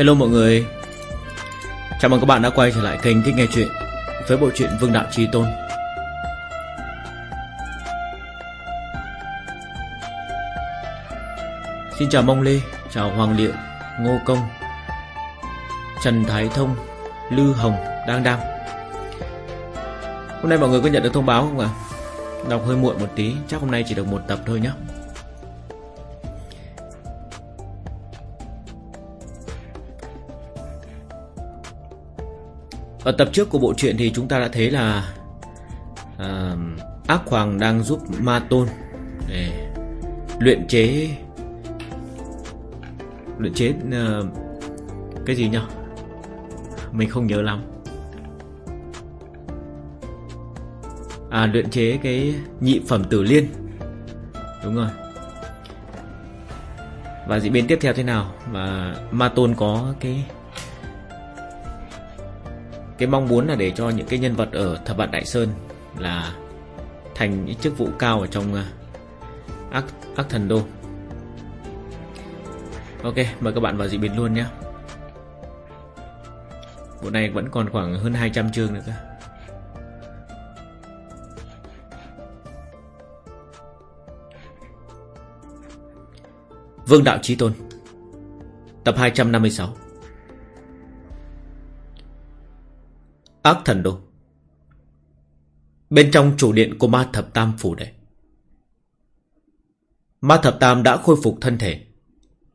Hello mọi người. Chào mừng các bạn đã quay trở lại kênh Thích Nghe Chuyện Với bộ truyện Vương Đạo Trí Tôn. Xin chào Mông Lê, Chào Hoàng Liệu, Ngô Công, Trần Thái Thông, Lư Hồng, Đang Đang. Hôm nay mọi người có nhận được thông báo không ạ? Đọc hơi muộn một tí, Chắc hôm nay chỉ được một tập thôi nhé Ở tập trước của bộ truyện thì chúng ta đã thấy là à, Ác Hoàng đang giúp Ma Tôn để luyện chế luyện chế uh, cái gì nhỉ? Mình không nhớ lắm. À luyện chế cái nhị phẩm tử liên. Đúng rồi. Và diễn biến tiếp theo thế nào? Và Ma Tôn có cái cái mong muốn là để cho những cái nhân vật ở thập vạn đại sơn là thành những chức vụ cao ở trong uh, ác ác thần đô. Ok mời các bạn vào dị biến luôn nhé. Bộ này vẫn còn khoảng hơn 200 chương nữa cơ. Vương Đạo Chí Tôn Tập 256 Ác thần đô Bên trong chủ điện của ma thập tam phủ đệ Ma thập tam đã khôi phục thân thể.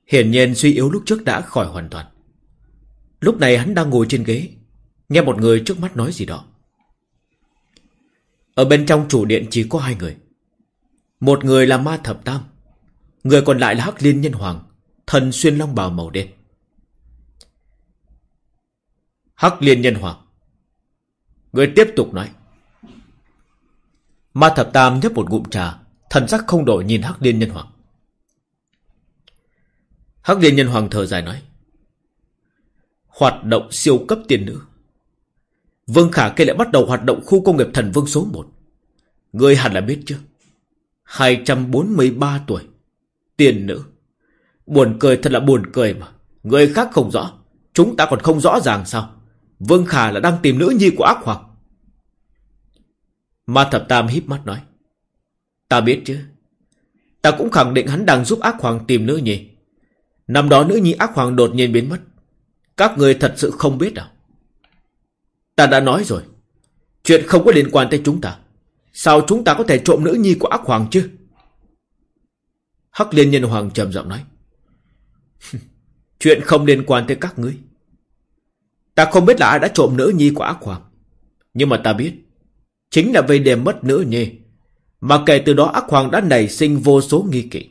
Hiển nhiên suy yếu lúc trước đã khỏi hoàn toàn. Lúc này hắn đang ngồi trên ghế, Nghe một người trước mắt nói gì đó. Ở bên trong chủ điện chỉ có hai người. Một người là ma thập tam, Người còn lại là Hắc Liên Nhân Hoàng, Thần xuyên long bào màu đen. Hắc Liên Nhân Hoàng. Người tiếp tục nói. Ma thập tam nhấp một ngụm trà, thần sắc không đổi nhìn Hắc Liên Nhân Hoàng. Hắc Liên Nhân Hoàng thở dài nói. Hoạt động siêu cấp tiền nữ. Vương Khả kia lại bắt đầu hoạt động khu công nghiệp thần vương số 1. Người hẳn là biết chứ. 243 tuổi. Tiền nữ. Buồn cười thật là buồn cười mà. Người khác không rõ. Chúng ta còn không rõ ràng sao. Vương Khả là đang tìm nữ nhi của ác hoặc. Ma Thập Tam híp mắt nói. Ta biết chứ. Ta cũng khẳng định hắn đang giúp ác hoàng tìm nữ nhi. Năm đó nữ nhi ác hoàng đột nhiên biến mất. Các người thật sự không biết à? Ta đã nói rồi. Chuyện không có liên quan tới chúng ta. Sao chúng ta có thể trộm nữ nhi của ác hoàng chứ? Hắc liên nhân hoàng trầm giọng nói. Chuyện không liên quan tới các ngươi. Ta không biết là ai đã trộm nữ nhi của ác hoàng. Nhưng mà ta biết. Chính là về để mất nữ nhi. Mà kể từ đó ác hoàng đã nảy sinh vô số nghi kỵ.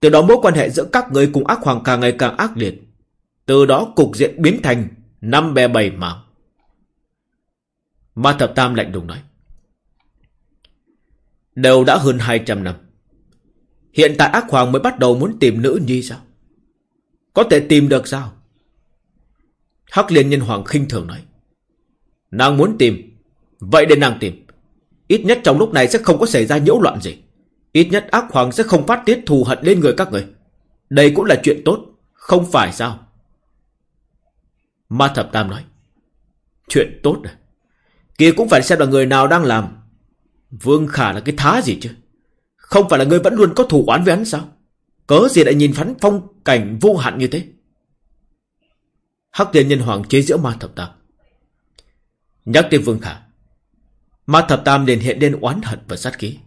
Từ đó mối quan hệ giữa các người cùng ác hoàng càng ngày càng ác liệt. Từ đó cục diện biến thành năm bè bảy mảng. Ma thập tam lạnh lùng nói. Đều đã hơn 200 năm. Hiện tại ác hoàng mới bắt đầu muốn tìm nữ nhi sao? Có thể tìm được sao? Hắc liên nhân hoàng khinh thường nói. Nàng muốn tìm. Vậy để nàng tìm. Ít nhất trong lúc này sẽ không có xảy ra nhiễu loạn gì. Ít nhất ác hoàng sẽ không phát tiết thù hận lên người các người. Đây cũng là chuyện tốt. Không phải sao? Ma thập tam nói. Chuyện tốt à? Kia cũng phải xem là người nào đang làm. Vương Khả là cái thá gì chứ? Không phải là người vẫn luôn có thù oán với hắn sao? Cớ gì lại nhìn phán phong cảnh vô hạn như thế? Hắc Liên Nhân Hoàng chế giễu ma thập tam. Nhắc tới Vương Khả. Ma thập tam liền hiện lên oán hận và sát khí.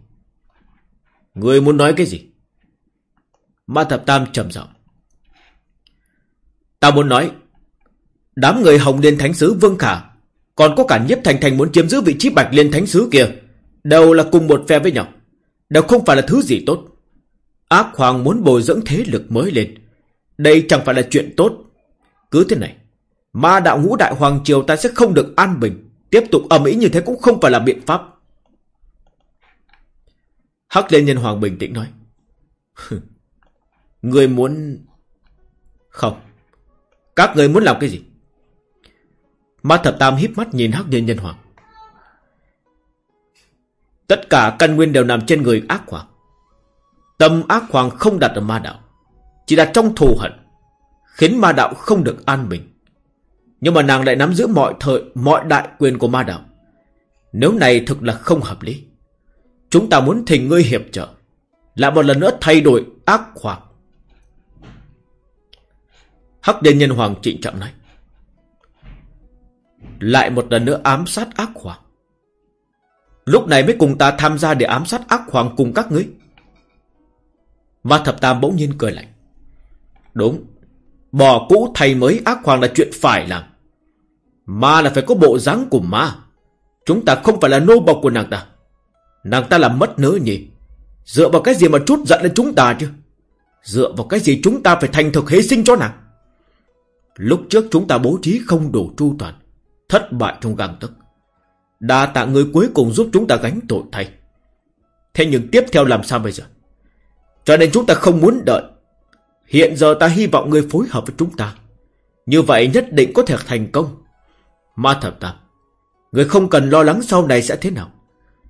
Người muốn nói cái gì? Ma thập tam trầm giọng. Ta muốn nói. Đám người Hồng Liên Thánh Sứ Vương Khả, còn có cả nhiếp thành thành muốn chiếm giữ vị trí Bạch Liên Thánh Sứ kia. Đều là cùng một phe với nhau. Đều không phải là thứ gì tốt. Ác Hoàng muốn bồi dưỡng thế lực mới lên. Đây chẳng phải là chuyện tốt. Cứ thế này. Ma đạo ngũ đại hoàng triều ta sẽ không được an bình. Tiếp tục ầm ĩ như thế cũng không phải là biện pháp. Hắc Liên Nhân Hoàng bình tĩnh nói. người muốn... Không. Các người muốn làm cái gì? Ma Thập Tam híp mắt nhìn Hắc Liên Nhân Hoàng. Tất cả căn nguyên đều nằm trên người ác hoàng. Tâm ác hoàng không đặt ở ma đạo. Chỉ đặt trong thù hận. Khiến ma đạo không được an bình nhưng mà nàng lại nắm giữ mọi thời, Mọi đại quyền của ma đạo. Nếu này thực là không hợp lý, Chúng ta muốn thỉnh ngươi hiệp trợ Lại một lần nữa thay đổi ác hoàng Hắc Điên Nhân Hoàng trịnh trọng nói, Lại một lần nữa ám sát ác hoàng Lúc này mới cùng ta tham gia để ám sát ác hoàng cùng các ngươi. Ma Thập Tam bỗng nhiên cười lạnh, Đúng Bỏ cũ thay mới ác hoàng là chuyện phải làm. Ma là phải có bộ dáng của ma. Chúng ta không phải là nô bộc của nàng ta. Nàng ta làm mất nỡ nhỉ. Dựa vào cái gì mà chút giận lên chúng ta chứ? Dựa vào cái gì chúng ta phải thành thực hy sinh cho nàng? Lúc trước chúng ta bố trí không đủ tru toàn, Thất bại trong gang tức Đa tạ người cuối cùng giúp chúng ta gánh tội thay. Thế nhưng tiếp theo làm sao bây giờ? Cho nên chúng ta không muốn đợi. Hiện giờ ta hy vọng người phối hợp với chúng ta. Như vậy nhất định có thể thành công. Ma thập tam. Người không cần lo lắng sau này sẽ thế nào?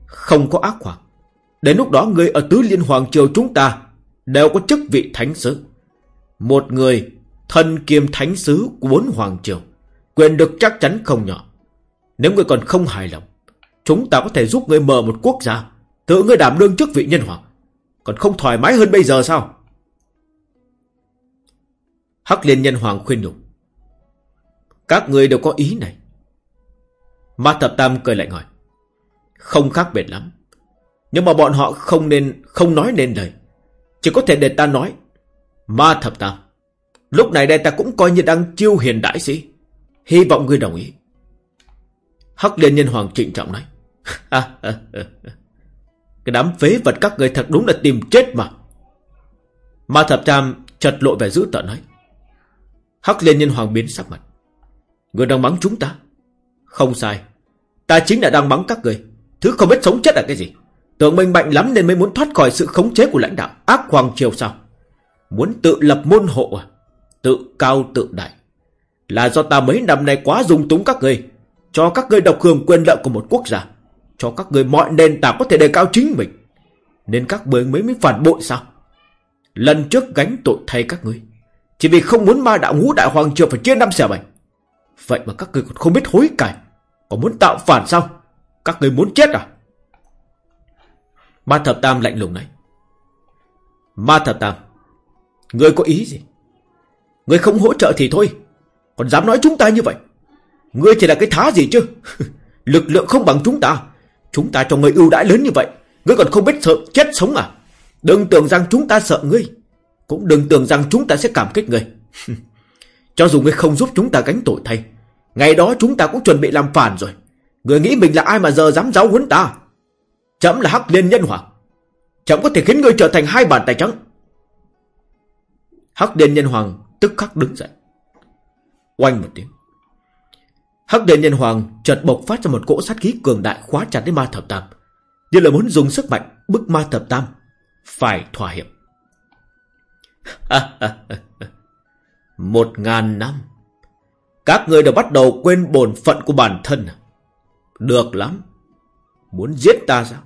Không có ác hoàng Đến lúc đó người ở tứ liên hoàng triều chúng ta Đều có chức vị thánh sứ. Một người Thân kiêm thánh sứ của bốn hoàng triều, Quyền được chắc chắn không nhỏ. Nếu người còn không hài lòng, Chúng ta có thể giúp người mở một quốc gia, Tự người đảm đương chức vị nhân hoàng. Còn không thoải mái hơn bây giờ sao? Hắc liên nhân hoàng khuyên nhủ. Các người đều có ý này. Ma thập tam cười lạnh hỏi, Không khác biệt lắm. Nhưng mà bọn họ không nên, Không nói nên lời. Chỉ có thể để ta nói Ma thập tam, Lúc này đây ta cũng coi như đang chiêu hiền đại sĩ Hy vọng ngươi đồng ý. Hắc liên nhân hoàng trịnh trọng nói Cái đám phế vật các người thật đúng là tìm chết mà. Ma thập tam chật lộ vẻ dữ tợn nói, Hắc liên nhân hoàng biến sắc mặt Người đang mắng chúng ta. Không sai Ta chính là đang mắng các người. Thứ không biết sống chết là cái gì. Tưởng mình mạnh lắm nên mới muốn thoát khỏi sự khống chế của lãnh đạo Ác hoàng triều sao? Muốn tự lập môn hộ à? Tự cao tự đại. Là do ta mấy năm nay quá dung túng các người. Cho các người độc hưởng quyền lợi của một quốc gia. Cho các người mọi nền tảng có thể đề cao chính mình. Nên các người mới mới phản bội sao? Lần trước gánh tội thay các ngươi. Chỉ vì không muốn ma đạo ngũ đại hoàng triều phải chia năm xẻ bảy. Vậy mà các người còn không biết hối cải. Còn muốn tạo phản sao? Các người muốn chết à? Ma thập tam lạnh lùng này. Ma thập tam Ngươi có ý gì? Ngươi không hỗ trợ thì thôi. Còn dám nói chúng ta như vậy? Ngươi chỉ là cái thá gì chứ? Lực lượng không bằng chúng ta. Chúng ta cho ngươi ưu đãi lớn như vậy. Ngươi còn không biết sợ chết sống à? Đừng tưởng rằng chúng ta sợ ngươi. Cũng đừng tưởng rằng chúng ta sẽ cảm kích ngươi. Cho dù ngươi không giúp chúng ta gánh tội thay Ngày đó chúng ta cũng chuẩn bị làm phản rồi người nghĩ mình là ai mà giờ dám giáo huấn ta Chấm là hắc liên nhân hoàng Chấm có thể khiến ngươi trở thành hai bàn tay trắng Hắc liên nhân hoàng tức khắc đứng dậy. Oanh một tiếng. Hắc Liên nhân hoàng chợt bộc phát ra một cỗ sát khí cường đại khóa chặt đến ma thập tam. Như là muốn dùng sức mạnh bức ma thập tam. Phải thỏa hiệp. một ngàn năm. Các người đã bắt đầu quên bổn phận của bản thân? Được lắm. Muốn giết ta sao?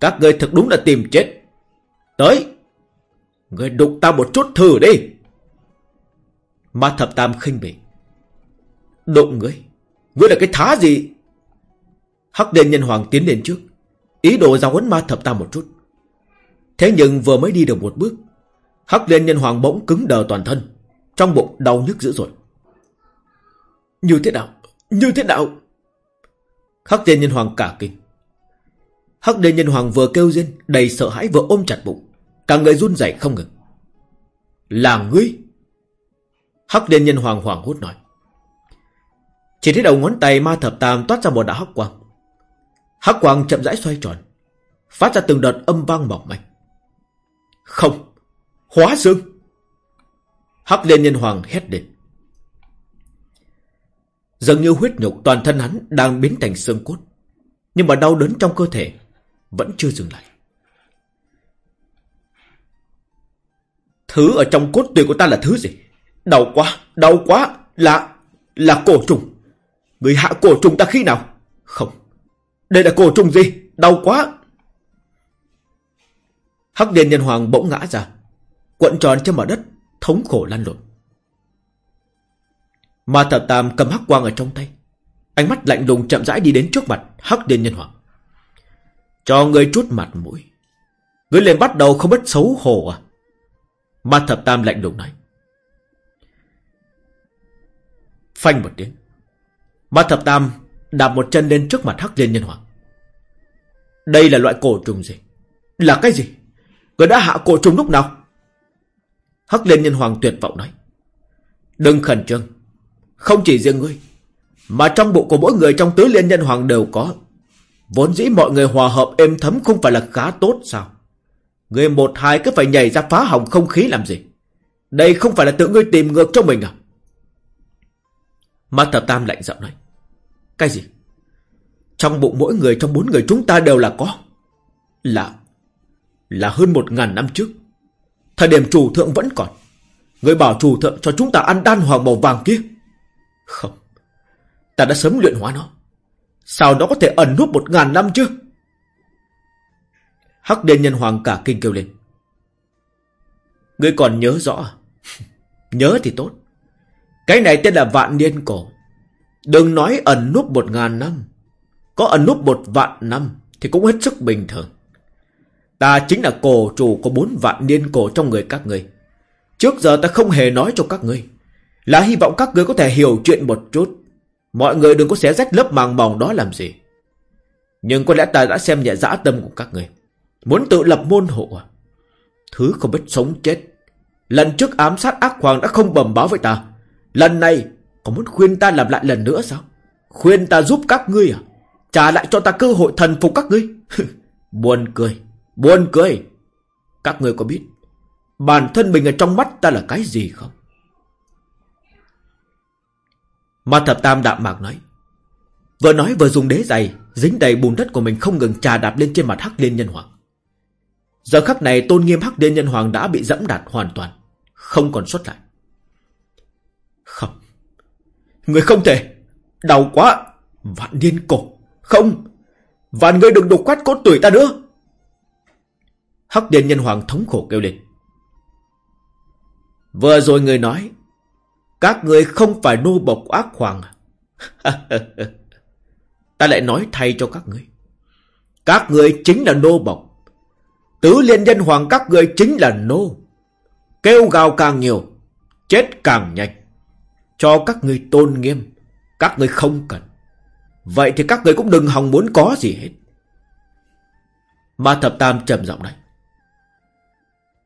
Các người thật đúng là tìm chết. Tới. Người đụng ta một chút thử đi. Ma thập tam khinh bỉ. Đụng ngươi. Ngươi là cái thá gì? Hắc đền nhân hoàng tiến lên trước. Ý đồ giáo huấn ma thập tam một chút. Thế nhưng vừa mới đi được một bước. Hắc liên nhân hoàng bỗng cứng đờ toàn thân. Trong bụng đau nhức dữ dội. Như thế nào? Như thế nào? Hắc đế nhân hoàng cả kinh. Hắc đế nhân hoàng vừa kêu rên, đầy sợ hãi vừa ôm chặt bụng. Cả người run rẩy không ngừng. Là ngươi? Hắc đế Nhân Hoàng hoàng hốt nói. Chỉ thấy đầu ngón tay ma thập tam toát ra một đạo hắc quang. Hắc quang chậm rãi xoay tròn. Phát ra từng đợt âm vang mỏng manh. Không! Hóa dương! Hắc Liên Nhân Hoàng hét lên. Dường như huyết nhục toàn thân hắn đang biến thành xương cốt. Nhưng mà đau đớn trong cơ thể vẫn chưa dừng lại. Thứ ở trong cốt tủy của ta là thứ gì? Đau quá, đau quá, là, là cổ trùng. Người hạ cổ trùng ta khi nào? Không, đây là cổ trùng gì? Đau quá. Hắc Điền Nhân Hoàng bỗng ngã ra, cuộn tròn trên mặt đất, thống khổ lăn lộn. Ma thập tam cầm hắc quang ở trong tay. Ánh mắt lạnh lùng chậm rãi đi đến trước mặt hắc điên nhân hoàng. Cho người chút mặt mũi. Ngươi lên bắt đầu không biết xấu hổ à? Ma thập tam lạnh lùng nói. Phanh một tiếng. Ma thập tam đạp một chân lên trước mặt hắc liên nhân hoàng. Đây là loại cổ trùng gì? Là cái gì? Người đã hạ cổ trùng lúc nào? Hắc liên nhân hoàng tuyệt vọng nói. Đừng khẩn trương. Không chỉ riêng ngươi. Mà trong bụng của mỗi người trong tứ liên nhân hoàng đều có. Vốn dĩ mọi người hòa hợp êm thấm không phải là khá tốt sao? Người một hai cứ phải nhảy ra phá hỏng không khí làm gì? Đây không phải là tự ngươi tìm ngược cho mình à? Ma thập tam lạnh giọng nói. Cái gì? Trong bụng mỗi người trong bốn người chúng ta đều là có. Là... Là hơn một ngàn năm trước. Thời điểm chủ thượng vẫn còn. Người bảo chủ thượng cho chúng ta ăn đan hoàng màu vàng kia. Không. Ta đã sớm luyện hóa nó. Sao nó có thể ẩn núp một ngàn năm chứ? Hắc Điên Nhân Hoàng cả kinh kêu lên. Ngươi còn nhớ rõ à? Nhớ thì tốt. Cái này tên là vạn niên cổ. Đừng nói ẩn núp một ngàn năm. Có ẩn núp một vạn năm thì cũng hết sức bình thường. Ta chính là cổ chủ của bốn vạn niên cổ trong người các ngươi. Trước giờ ta không hề nói cho các ngươi. Là hy vọng các người có thể hiểu chuyện một chút. Mọi người đừng có xé rách lớp màng mỏng đó làm gì. Nhưng có lẽ ta đã xem nhẹ dã tâm của các người, Muốn tự lập môn hộ à? Thứ không biết sống chết. Lần trước ám sát ác hoàng đã không bẩm báo với ta. Lần này có muốn khuyên ta làm lại lần nữa sao? Khuyên ta giúp các ngươi à? Trả lại cho ta cơ hội thần phục các ngươi. buồn cười, buồn cười. Các ngươi có biết bản thân mình ở trong mắt ta là cái gì không? Ma thập tam đạm mạc nói. Vừa nói vừa dùng đế giày, dính đầy bùn đất của mình không ngừng trà đạp lên trên mặt hắc liên nhân hoàng. Giờ khắc này tôn nghiêm hắc liên nhân hoàng đã bị dẫm đạp hoàn toàn, không còn xuất lại. Không, người không thể, đau quá, vạn điên cổ, không, vạn người đừng đục quát cốt tuổi ta nữa. Hắc liên nhân hoàng thống khổ kêu lên. Vừa rồi người nói, các người không phải nô bộc ác hoàng à? Ta lại nói thay cho các người. Các người chính là nô bộc. Tứ liên nhân hoàng các người chính là nô. Kêu gào càng nhiều, chết càng nhanh. Cho các người tôn nghiêm, các người không cần. Vậy thì các người cũng đừng hòng muốn có gì hết. Ma thập tam trầm giọng này.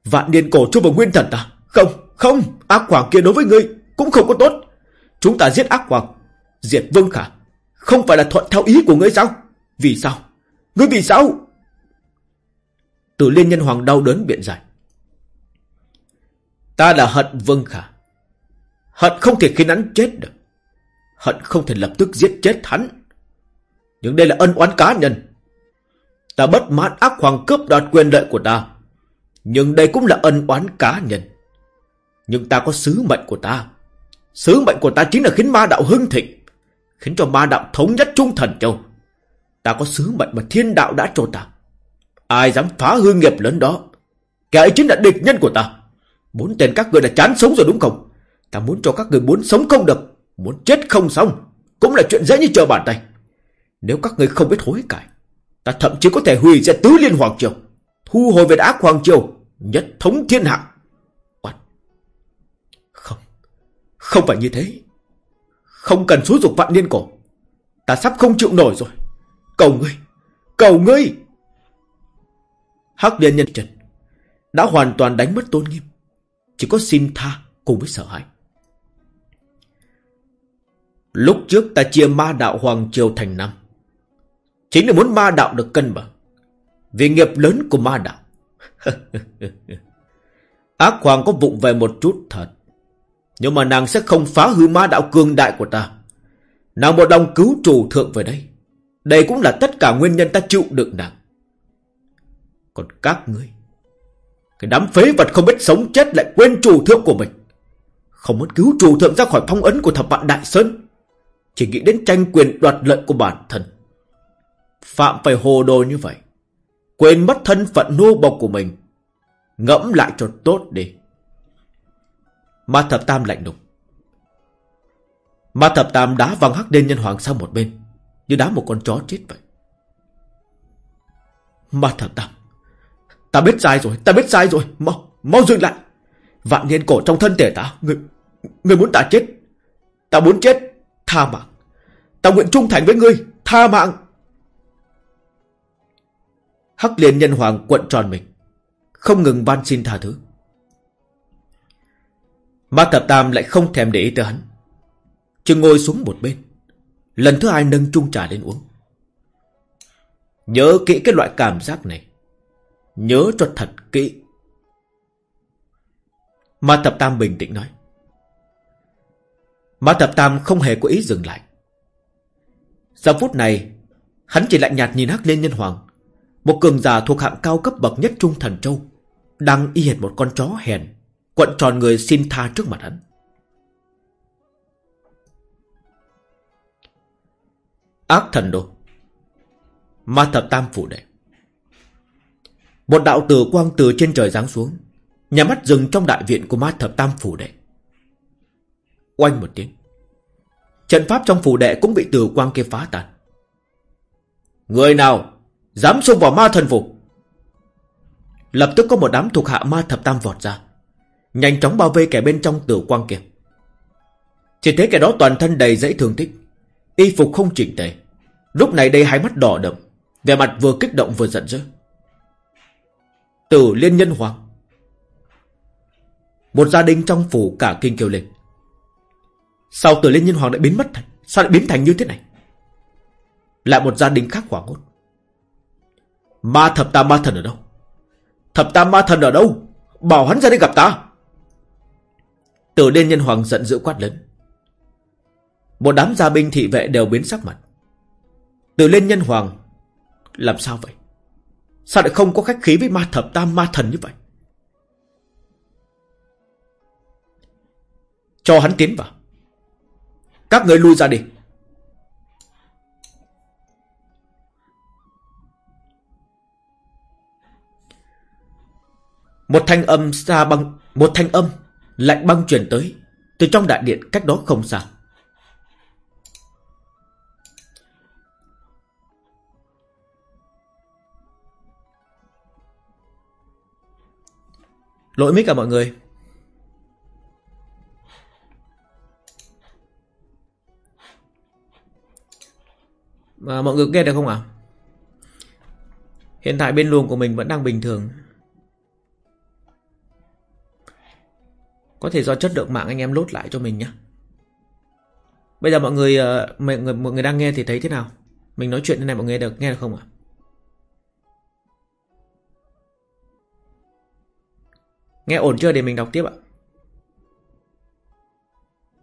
Vạn niên cổ cho vào nguyên thần ta. Không, không, ác hoàng kia đối với ngươi cũng không có tốt. Chúng ta giết ác hoàng, diệt vương khả. Không phải là thuận theo ý của ngươi sao? Vì sao? Ngươi vì sao? Tử liên nhân hoàng đau đớn biện giải. Ta là hận vương khả. Hận không thể khiến hắn chết được. Hận không thể lập tức giết chết hắn. Nhưng đây là ân oán cá nhân. Ta bất mãn ác hoàng cướp đoạt quyền lợi của ta. Nhưng đây cũng là ân oán cá nhân. Nhưng ta có sứ mệnh của ta. Sứ mệnh của ta chính là khiến ma đạo hưng thịnh. Khiến cho ma đạo thống nhất trung thần châu. Ta có sứ mệnh mà thiên đạo đã cho ta. Ai dám phá hư nghiệp lớn đó. Kẻ ấy chính là địch nhân của ta. Bốn tên các người đã chán sống rồi đúng không? Ta muốn cho các người muốn sống không được. Muốn chết không xong. Cũng là chuyện dễ như chờ bàn tay. Nếu các người không biết hối cải. Ta thậm chí có thể hủy diệt tứ liên hoàng triều. Thu hồi về ác hoàng triều. Nhất thống thiên hạ. Không phải như thế. Không cần xúi dục vạn niên cổ. Ta sắp không chịu nổi rồi. Cầu ngươi. Cầu ngươi. Hắc liên nhân trần. Đã hoàn toàn đánh mất tôn nghiêm. Chỉ có xin tha cùng với sợ hãi. Lúc trước ta chia ma đạo Hoàng Triều thành năm. Chính là muốn ma đạo được cân bằng. Vì nghiệp lớn của ma đạo. Ác Hoàng có vụng về một chút thật. Nhưng mà nàng sẽ không phá hư ma đạo cường đại của ta. Nàng một lòng cứu chủ thượng về đây. Đây cũng là tất cả nguyên nhân ta chịu đựng nàng. Còn các ngươi, cái đám phế vật không biết sống chết lại quên chủ thượng của mình. Không muốn cứu chủ thượng ra khỏi phong ấn của thập vạn Đại Sơn. Chỉ nghĩ đến tranh quyền đoạt lợi của bản thân. Phạm phải hồ đồ như vậy. Quên mất thân phận nô bộc của mình. Ngẫm lại cho tốt đi. Ma thập tam lạnh lùng. Ma thập tam đá văng hắc đen nhân hoàng sang một bên Như đá một con chó chết vậy. Ma thập tam Ta biết sai rồi Ta biết sai rồi Mau Mau dừng lại. Vạn niên cổ trong thân thể ta Người, người muốn ta chết. Ta muốn chết Tha mạng. Ta nguyện trung thành với ngươi Tha mạng. Hắc liên nhân hoàng quận tròn mình Không ngừng van xin tha thứ. Ma thập tam lại không thèm để ý tới hắn. Chứ ngồi xuống một bên. Lần thứ hai nâng chung trà lên uống. Nhớ kỹ cái loại cảm giác này. Nhớ cho thật kỹ. Ma thập tam bình tĩnh nói. Ma thập tam không hề có ý dừng lại. Giờ phút này, Hắn chỉ lạnh nhạt nhìn hắc liên nhân hoàng, Một cường giả thuộc hạng cao cấp bậc nhất trung thần châu, Đang y hệt một con chó hèn. Quận tròn người xin tha trước mặt hắn. Ác thần đồ Ma thập tam phủ đệ. Một đạo tử quang từ trên trời giáng xuống. Nhà mắt dừng trong đại viện của ma thập tam phủ đệ. Oanh một tiếng. Trận pháp trong phủ đệ cũng bị tử quang kia phá tan. Người nào Dám xông vào ma thần phủ? Lập tức có một đám thuộc hạ ma thập tam vọt ra. Nhanh chóng bao vây kẻ bên trong tử quang kia. Chỉ thấy kẻ đó toàn thân đầy dãy thương tích, Y phục không chỉnh tề. Lúc này đây hai mắt đỏ đậm, Vẻ mặt vừa kích động vừa giận dữ. Tử liên nhân hoàng. Một gia đình trong phủ cả kinh kêu lên. Sao tử liên nhân hoàng lại biến mất thành, Sao lại biến thành như thế này? Lại một gia đình khác hoảng hốt. Ma thập tam ma thần ở đâu? Thập tam ma thần ở đâu? Bảo hắn ra đây gặp ta. Tử liên nhân hoàng giận dữ quát lớn. Một đám gia binh thị vệ đều biến sắc mặt. Tử liên nhân hoàng, Làm sao vậy? Sao lại không có khách khí với ma thập tam, ma thần như vậy? Cho hắn tiến vào. Các người lui ra đi. Một thanh âm xa bằng, Một thanh âm lạnh băng truyền tới. Từ trong đại điện, cách đó không xa. Lỗi mic à mọi người. Mà mọi người nghe được không ạ? Hiện tại bên luồng của mình vẫn đang bình thường. Có thể do chất lượng mạng anh em lốt lại cho mình nhé Bây giờ mọi người, ờ, mọi người mọi người đang nghe thì thấy thế nào? Mình nói chuyện thế này mọi người được nghe được không ạ? Nghe ổn chưa để mình đọc tiếp ạ?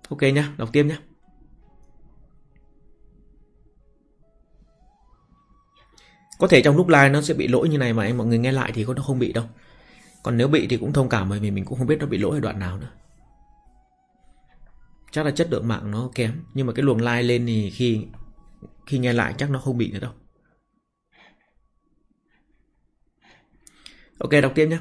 Ok nhá, đọc tiếp nhá. Có thể trong lúc live nó sẽ bị lỗi như này mà anh mọi người nghe lại thì nó không bị đâu. Còn nếu bị thì cũng thông cảm bởi vì mình cũng không biết nó bị lỗi ở đoạn nào nữa. Chắc là chất lượng mạng nó kém, Nhưng mà cái luồng like lên thì khi khi nghe lại chắc nó không bị nữa đâu Ok, đọc tiếp nhé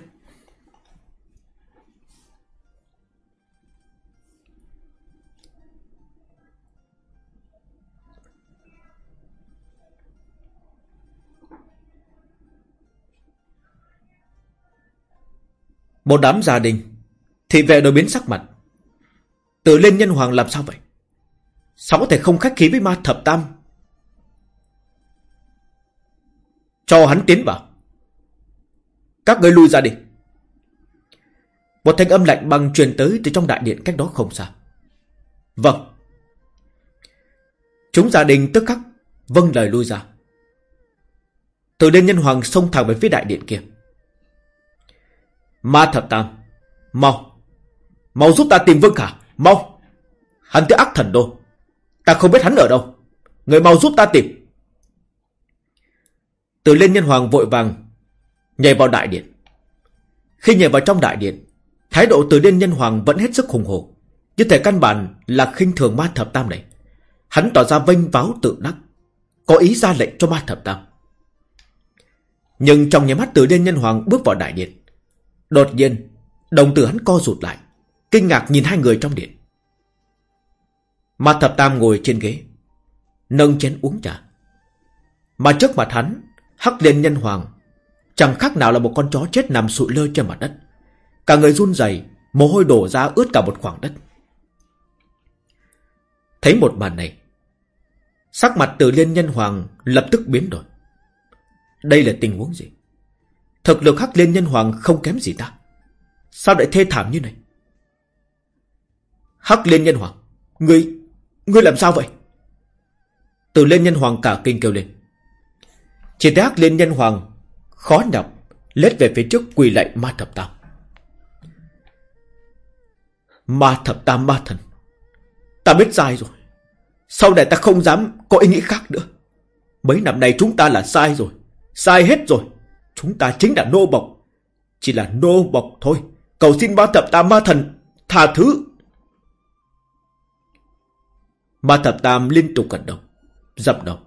Một đám gia đình Thị vệ đổi biến sắc mặt. Tự lên nhân hoàng làm sao vậy? Sao có thể không khách khí với ma thập tam? Cho hắn tiến vào. Các người lui ra đi. Một thanh âm lạnh băng truyền tới Từ trong đại điện cách đó không xa. Vâng. Chúng gia đình tức khắc Vâng lời lui ra. Từ lên nhân hoàng xông thẳng về phía đại điện kia. Ma thập tam Mau. Mau giúp ta tìm Vương Khả. Mau. Hắn tới ác thần đô. Ta không biết hắn ở đâu. Người mau giúp ta tìm. Từ lên nhân hoàng vội vàng Nhảy vào đại điện. Khi nhảy vào trong đại điện, Thái độ từ liên nhân hoàng vẫn hết sức hùng hồ Như thể căn bản là khinh thường ma thập tam này. Hắn tỏ ra vênh váo tự đắc, Có ý ra lệnh cho ma thập tam. Nhưng trong nhà mắt từ liên nhân hoàng bước vào đại điện Đột nhiên Đồng tử hắn co rụt lại Kinh ngạc nhìn hai người trong điện Ma thập tam ngồi trên ghế. Nâng chén uống trà. Mà trước mặt hắn, Hắc Liên Nhân Hoàng chẳng khác nào là một con chó chết nằm sụi lơ trên mặt đất. Cả người run rẩy, mồ hôi đổ ra ướt cả một khoảng đất. Thấy một màn này, sắc mặt Từ Liên Nhân Hoàng lập tức biến đổi. Đây là tình huống gì? Thực lực Hắc Liên Nhân Hoàng không kém gì ta. Sao lại thê thảm như này? Hắc Liên Nhân Hoàng, ngươi, ngươi làm sao vậy? Từ Liên Nhân Hoàng cả kinh kêu lên. Chỉ thấy Hắc Liên Nhân Hoàng khó nhọc lết về phía trước quỳ lại ma thập tam. Ma thập tam ma thần. Ta biết sai rồi. Sau này ta không dám có ý nghĩ khác nữa. Mấy năm nay chúng ta là sai rồi. Sai hết rồi. Chúng ta chính là nô bộc. Chỉ là nô bộc thôi. Cầu xin ma thập tam ma thần. Tha thứ. Ma thập tam liên tục gật đầu. Dập đầu.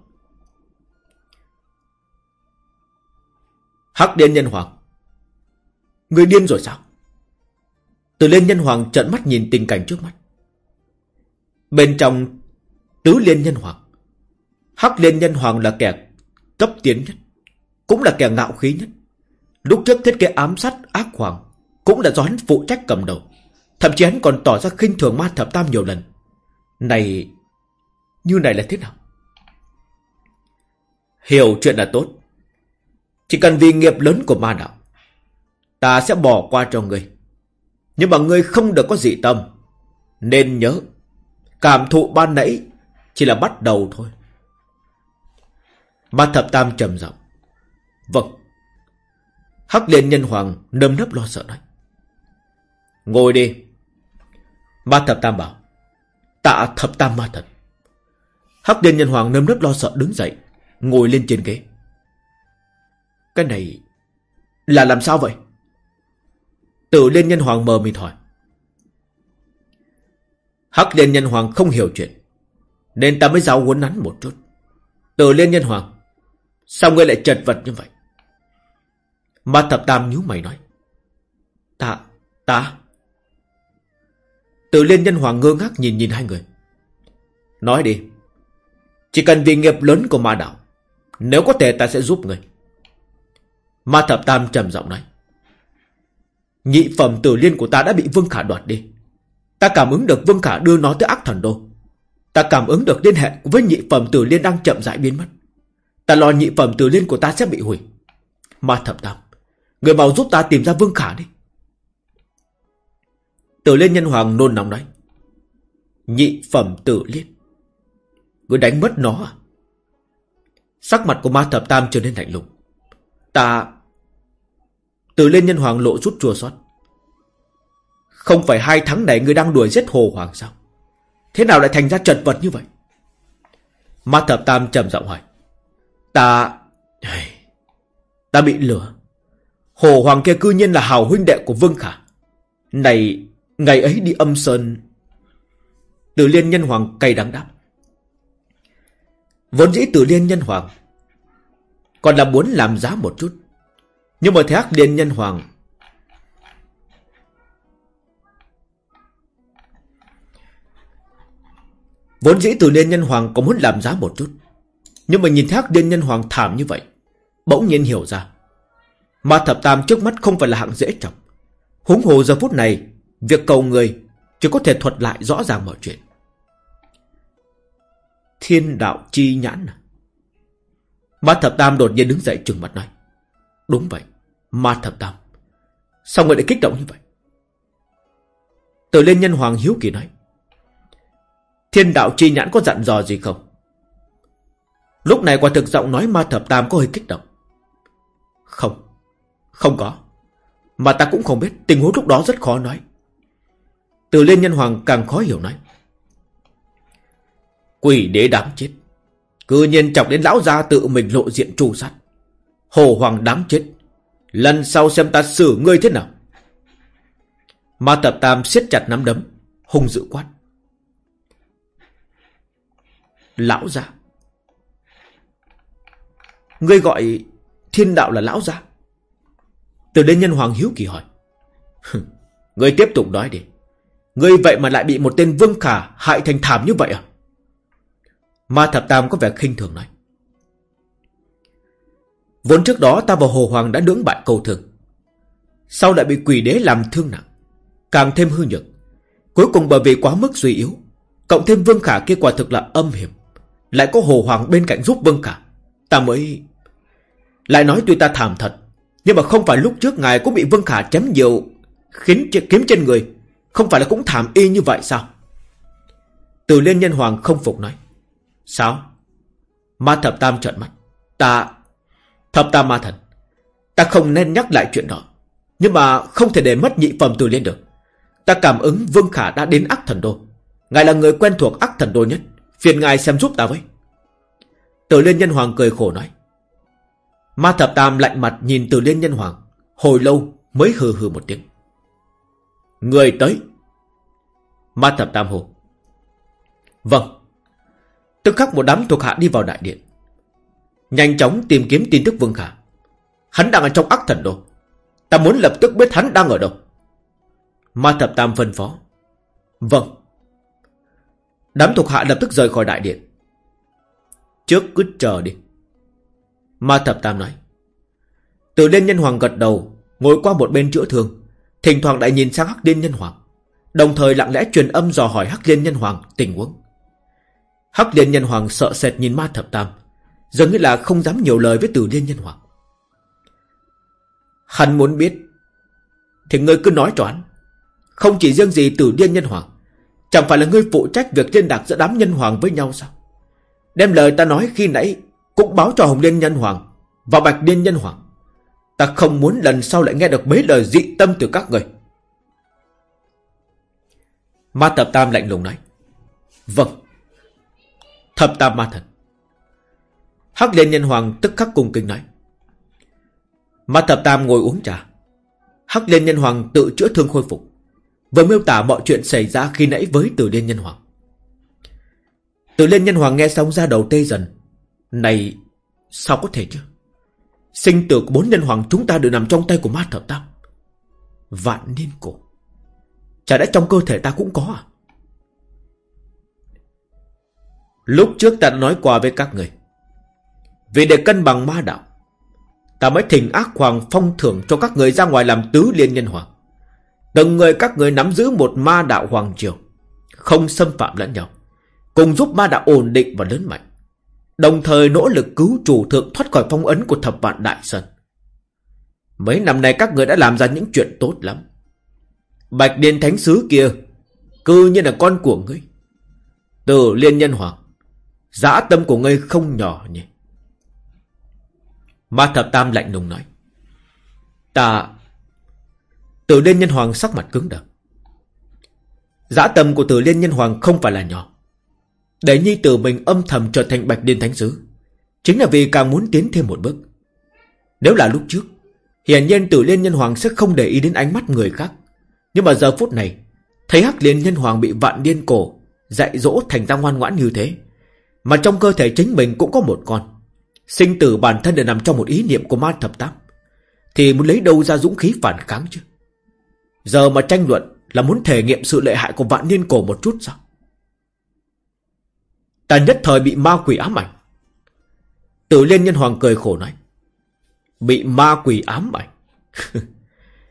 Hắc điên nhân hoàng. Người điên rồi sao? Từ liên nhân hoàng trợn mắt nhìn tình cảnh trước mắt. Bên trong tứ liên nhân hoàng. Hắc liên nhân hoàng là kẻ cấp tiến nhất. Cũng là kẻ ngạo khí nhất. Lúc trước thiết kế ám sát ác hoàng. Cũng là do hắn phụ trách cầm đầu. Thậm chí hắn còn tỏ ra khinh thường ma thập tam nhiều lần. Này... Như này là thế nào? Hiểu chuyện là tốt. Chỉ cần vì nghiệp lớn của ma đạo. Ta sẽ bỏ qua cho ngươi. Nhưng mà ngươi không được có dị tâm. Nên nhớ. Cảm thụ ban nãy chỉ là bắt đầu thôi. Ma thập tam trầm giọng. Vâng. Hắc liên nhân hoàng nâm nấp lo sợ nói. Ngồi đi. Ma thập tam bảo. Tạ thập tam ma thần. Hắc liên nhân hoàng nâm nấp lo sợ đứng dậy. Ngồi lên trên ghế. Cái này là làm sao vậy? Tử Liên Nhân Hoàng mờ mịt hỏi. Hắc Liên Nhân Hoàng không hiểu chuyện. Nên ta mới giáo huấn hắn một chút. Tử Liên Nhân Hoàng. Sao ngươi lại chật vật như vậy? Ma Thập Tam nhíu mày nói. Ta, ta. Tử Liên Nhân Hoàng ngơ ngác nhìn nhìn hai người. Nói đi. Chỉ cần vì nghiệp lớn của ma đạo. Nếu có thể ta sẽ giúp người. Ma Thập Tam trầm giọng nói. Nhị phẩm tử liên của ta đã bị Vương Khả đoạt đi. Ta cảm ứng được Vương Khả đưa nó tới ác thần đô. Ta cảm ứng được liên hệ với nhị phẩm tử liên đang chậm rãi biến mất. Ta lo nhị phẩm tử liên của ta sẽ bị hủy. Ma thập tam. Người bảo giúp ta tìm ra Vương Khả đi. Tử liên nhân hoàng nôn nóng nói. Nhị phẩm tử liên. Người đánh mất nó à? Sắc mặt của ma thập tam trở nên lạnh lùng. Ta, Tử Liên nhân hoàng lộ rút chua xót Không phải hai tháng này người đang đuổi giết hồ hoàng sao Thế nào lại thành ra chật vật như vậy Ma thập tam trầm giọng hỏi Ta Ta bị lừa Hồ hoàng kia cư nhiên là hào huynh đệ của Vương Khả. Này, Ngày ấy đi âm sơn. Tử liên nhân hoàng cay đắng đáp. Vốn dĩ Tử liên nhân hoàng Còn là muốn làm giá một chút. Nhưng mà thấy Hắc Liên Nhân Hoàng Vốn dĩ Tử Liên Nhân Hoàng có muốn làm giá một chút. Nhưng mà nhìn thế Hắc Liên Nhân Hoàng thảm như vậy, Bỗng nhiên hiểu ra. Ma Thập Tam trước mắt không phải là hạng dễ chọc. Húng hồ giờ phút này, Việc cầu người Chỉ có thể thuật lại rõ ràng mọi chuyện Thiên đạo chi nhãn à Ma Thập Tam đột nhiên đứng dậy trừng mặt nói, Đúng vậy. Ma thập tam. Sao người lại kích động như vậy? Từ lên nhân hoàng hiếu kỳ nói. Thiên đạo chi nhãn có dặn dò gì không? Lúc này quả thực giọng nói ma thập tam có hơi kích động. Không. Không có. Mà ta cũng không biết, tình huống lúc đó rất khó nói. Từ lên nhân hoàng càng khó hiểu nói. Quỷ đế đáng chết. Cư nhiên chọc đến lão gia tự mình lộ diện trù sát. Hồ Hoàng đáng chết. Lần sau xem ta xử ngươi thế nào. Ma tập tam siết chặt nắm đấm. Hung dữ quát. Lão gia. Ngươi gọi thiên đạo là lão gia. Từ đây nhân hoàng hiếu kỳ hỏi. ngươi tiếp tục nói đi. Ngươi vậy mà lại bị một tên Vương Khả hại thành thảm như vậy à? Ma Thập Tam có vẻ khinh thường nói. Vốn trước đó ta và Hồ Hoàng đã nướng bại cầu thường. Sau lại bị quỷ đế làm thương nặng. Càng thêm hư nhược. Cuối cùng bởi vì quá mức suy yếu. Cộng thêm Vương Khả kia quả thực là âm hiểm. Lại có Hồ Hoàng bên cạnh giúp Vương Khả. Ta mới... Lại nói tuy ta thảm thật. Nhưng mà không phải lúc trước ngài cũng bị Vương Khả chém nhiều, khiến kiếm trên người. Không phải là cũng thảm y như vậy sao? Từ Liên Nhân Hoàng không phục nói. Sao? Ma Thập Tam trợn mắt. Ta... Thập Tam Ma Thần. Ta không nên nhắc lại chuyện đó. Nhưng mà không thể để mất nhị phẩm Từ Liên được. Ta cảm ứng Vương Khả đã đến ác thần đô. Ngài là người quen thuộc ác thần đô nhất. Phiền ngài xem giúp ta với. Từ Liên Nhân Hoàng cười khổ nói. Ma Thập Tam lạnh mặt nhìn Từ Liên Nhân Hoàng. Hồi lâu mới hừ hừ một tiếng. Người tới. Ma Thập Tam hồ. Vâng. Tức khắc một đám thuộc hạ đi vào đại điện. Nhanh chóng tìm kiếm tin tức Vương Khả. Hắn đang ở trong ác thần đồ Ta muốn lập tức biết hắn đang ở đâu. Ma Thập Tam phân phó. Vâng. Đám thuộc hạ lập tức rời khỏi đại điện. Trước cứ chờ đi. Ma Thập Tam nói. Từ liên nhân hoàng gật đầu, ngồi qua một bên chữa thương. Thỉnh thoảng lại nhìn sang Hắc Liên Nhân Hoàng Đồng thời lặng lẽ truyền âm dò hỏi Hắc Liên Nhân Hoàng tình huống Hắc Liên Nhân Hoàng sợ sệt nhìn ma thập tam Dường như là không dám nhiều lời với Tử Liên Nhân Hoàng Hắn muốn biết Thì ngươi cứ nói cho hắn Không chỉ riêng gì Tử Liên Nhân Hoàng Chẳng phải là ngươi phụ trách việc liên lạc giữa đám nhân hoàng với nhau sao Đem lời ta nói khi nãy cũng báo cho Hồng Liên Nhân Hoàng Và Bạch Liên Nhân Hoàng, Ta không muốn lần sau lại nghe được mấy lời dị tâm từ các người. Ma Thập Tam lạnh lùng nói. Vâng. Thập Tam Ma Thần. Hắc Liên Nhân Hoàng tức khắc cùng kinh nói. Ma Thập Tam ngồi uống trà. Hắc Liên Nhân Hoàng tự chữa thương khôi phục. Vừa miêu tả mọi chuyện xảy ra khi nãy với Tử Liên Nhân Hoàng. Tử Liên Nhân Hoàng nghe xong ra đầu tê dần. Này, sao có thể chứ? Sinh tử của bốn nhân hoàng chúng ta đều nằm trong tay của ma thập tam. Vạn niên cổ. Chả đã trong cơ thể ta cũng có à? Lúc trước ta đã nói qua với các người. Vì để cân bằng ma đạo. Ta mới thỉnh ác hoàng phong thưởng cho các người ra ngoài làm tứ liên nhân hoàng. Từng người các người nắm giữ một ma đạo hoàng triều. Không xâm phạm lẫn nhau. Cùng giúp ma đạo ổn định và lớn mạnh. Đồng thời nỗ lực cứu chủ thượng thoát khỏi phong ấn của thập vạn đại sơn. Mấy năm nay các người đã làm ra những chuyện tốt lắm. Bạch Điền Thánh Sứ kia, cư như là con của ngươi. Từ liên nhân hoàng, dã tâm của ngươi không nhỏ nhỉ. Ma Thập Tam lạnh lùng nói. Ta... Từ liên nhân hoàng sắc mặt cứng đờ. Dã tâm của từ liên nhân hoàng không phải là nhỏ. Để nhi tử mình âm thầm trở thành bạch điên thánh sứ. Chính là vì càng muốn tiến thêm một bước. Nếu là lúc trước, Hiển nhiên tử liên nhân hoàng sẽ không để ý đến ánh mắt người khác. Nhưng mà giờ phút này, Thấy hắc liên nhân hoàng bị vạn điên cổ Dạy dỗ thành ra ngoan ngoãn như thế, Mà trong cơ thể chính mình cũng có một con, Sinh tử bản thân để nằm trong một ý niệm của ma thập tám Thì muốn lấy đâu ra dũng khí phản kháng chứ? Giờ mà tranh luận Là muốn thể nghiệm sự lệ hại của vạn niên cổ một chút sao? Ta nhất thời bị ma quỷ ám ảnh. Tử liên nhân hoàng cười khổ nói. Bị ma quỷ ám ảnh.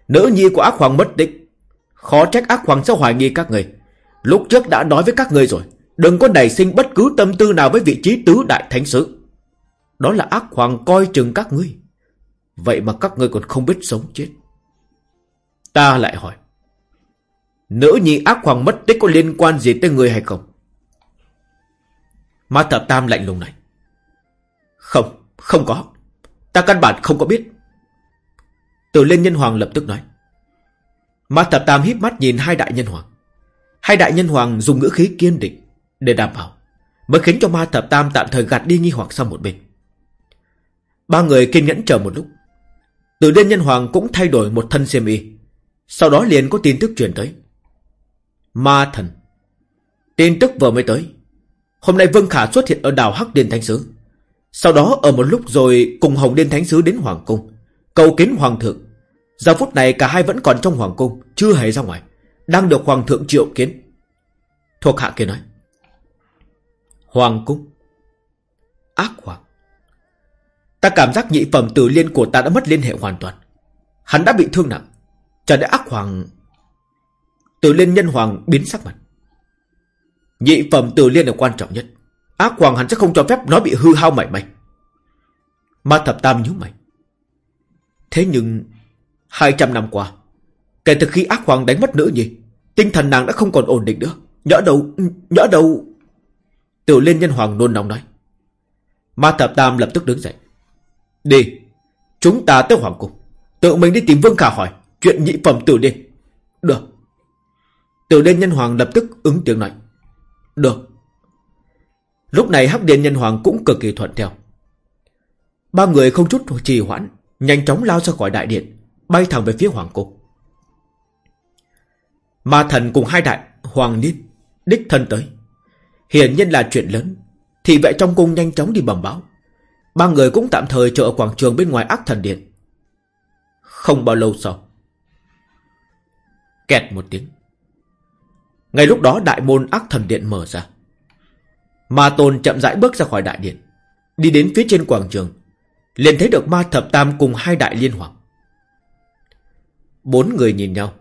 Nữ nhi của ác hoàng mất tích. Khó trách ác hoàng sẽ hoài nghi các người. Lúc trước đã nói với các người rồi. Đừng có nảy sinh bất cứ tâm tư nào với vị trí tứ đại thánh sứ. Đó là ác hoàng coi chừng các ngươi. Vậy mà các ngươi còn không biết sống chết. Ta lại hỏi. Nữ nhi ác hoàng mất tích có liên quan gì tới người hay không? Ma thập tam lạnh lùng này. Không, không có. Ta căn bản không có biết. Tử lên nhân hoàng lập tức nói. Ma thập tam híp mắt nhìn hai đại nhân hoàng. Hai đại nhân hoàng dùng ngữ khí kiên định để đảm bảo. Mới khiến cho ma thập tam tạm thời gạt đi nghi hoặc sang một bên. Ba người kiên nhẫn chờ một lúc. Tử liên nhân hoàng cũng thay đổi một thân xiêm y. Sau đó liền có tin tức truyền tới. Ma thần. Tin tức vừa mới tới. Hôm nay Vương Khả xuất hiện ở đảo Hắc Điên Thánh Sứ. Sau đó, ở một lúc rồi, cùng Hồng Điên Thánh Sứ đến Hoàng Cung. Cầu kiến Hoàng thượng. Giờ phút này, cả hai vẫn còn trong Hoàng Cung. Chưa hề ra ngoài. Đang được Hoàng thượng triệu kiến Thuộc hạ kia nói, Hoàng cung, Ác hoàng Ta cảm giác nhị phẩm tử liên của ta đã mất liên hệ hoàn toàn Hắn đã bị thương nặng Chẳng lẽ ác hoàng Tử liên nhân hoàng biến sắc mặt Nhị phẩm tử liên là quan trọng nhất. Ác hoàng hắn sẽ không cho phép nó bị hư hao mảy may. Ma thập tam nhíu mày. Thế nhưng 200 năm qua, Kể từ khi ác hoàng đánh mất nữ nhi, Tinh thần nàng đã không còn ổn định nữa. Nhỡ đâu Nhỡ đâu Tiểu liên nhân hoàng nôn nóng nói. Ma thập tam lập tức đứng dậy. Đi, Chúng ta tới hoàng cung. Tự mình đi tìm Vương Khả hỏi Chuyện nhị phẩm tử đi Được. Tiểu liên nhân hoàng lập tức ứng tiếng nói. Được Lúc này Hắc Điện Nhân Hoàng cũng cực kỳ thuận theo. Ba người không chút trì hoãn, nhanh chóng lao ra khỏi đại điện, bay thẳng về phía Hoàng Cung. Ma thần cùng hai đại Hoàng Niên đích thân tới. Hiển nhiên là chuyện lớn, thì vệ trong cung nhanh chóng đi bẩm báo. Ba người cũng tạm thời chờ ở quảng trường bên ngoài ác thần điện. Không bao lâu sau. Kẹt một tiếng. Ngay lúc đó đại môn ác thần điện mở ra. Ma Tôn chậm rãi bước ra khỏi đại điện. Đi đến phía trên quảng trường. liền thấy được ma thập tam cùng hai đại liên hoàng. Bốn người nhìn nhau.